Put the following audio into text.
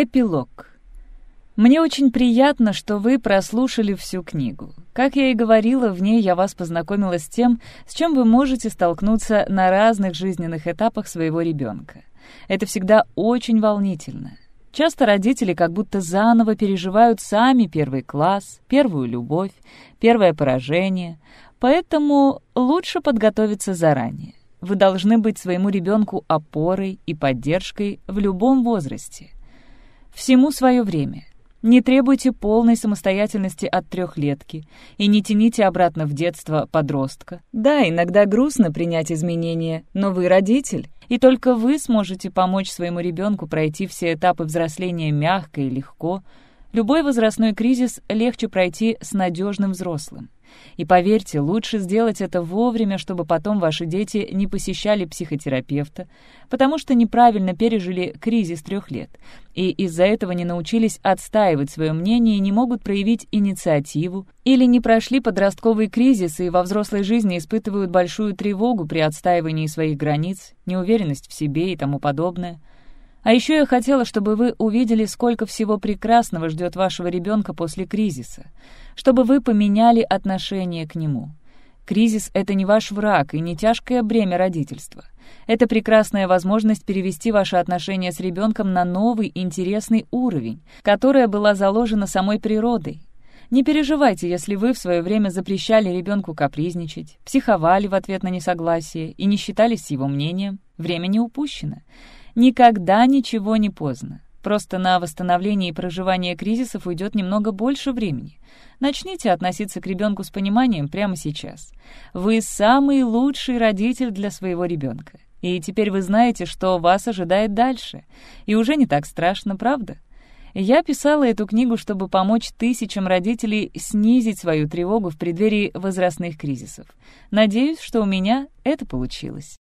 Эпилог. Мне очень приятно, что вы прослушали всю книгу. Как я и говорила, в ней я вас познакомила с тем, с чем вы можете столкнуться на разных жизненных этапах своего ребенка. Это всегда очень волнительно. Часто родители как будто заново переживают сами первый класс, первую любовь, первое поражение, поэтому лучше подготовиться заранее. Вы должны быть своему ребенку опорой и поддержкой в любом возрасте. Всему свое время. Не требуйте полной самостоятельности от трехлетки и не тяните обратно в детство подростка. Да, иногда грустно принять изменения, но вы родитель, и только вы сможете помочь своему ребенку пройти все этапы взросления мягко и легко. Любой возрастной кризис легче пройти с надежным взрослым. И поверьте, лучше сделать это вовремя, чтобы потом ваши дети не посещали психотерапевта, потому что неправильно пережили кризис трех лет, и из-за этого не научились отстаивать свое мнение и не могут проявить инициативу, или не прошли подростковый кризис и во взрослой жизни испытывают большую тревогу при отстаивании своих границ, неуверенность в себе и тому подобное. А еще я хотела, чтобы вы увидели, сколько всего прекрасного ждет вашего ребенка после кризиса, чтобы вы поменяли отношение к нему. Кризис — это не ваш враг и не тяжкое бремя родительства. Это прекрасная возможность перевести ваши отношения с ребенком на новый интересный уровень, которая была заложена самой природой. Не переживайте, если вы в свое время запрещали ребенку капризничать, психовали в ответ на несогласие и не считались его мнением. Время не упущено. Никогда ничего не поздно. Просто на восстановление и проживание кризисов уйдет немного больше времени. Начните относиться к ребенку с пониманием прямо сейчас. Вы самый лучший родитель для своего ребенка. И теперь вы знаете, что вас ожидает дальше. И уже не так страшно, правда? Я писала эту книгу, чтобы помочь тысячам родителей снизить свою тревогу в преддверии возрастных кризисов. Надеюсь, что у меня это получилось.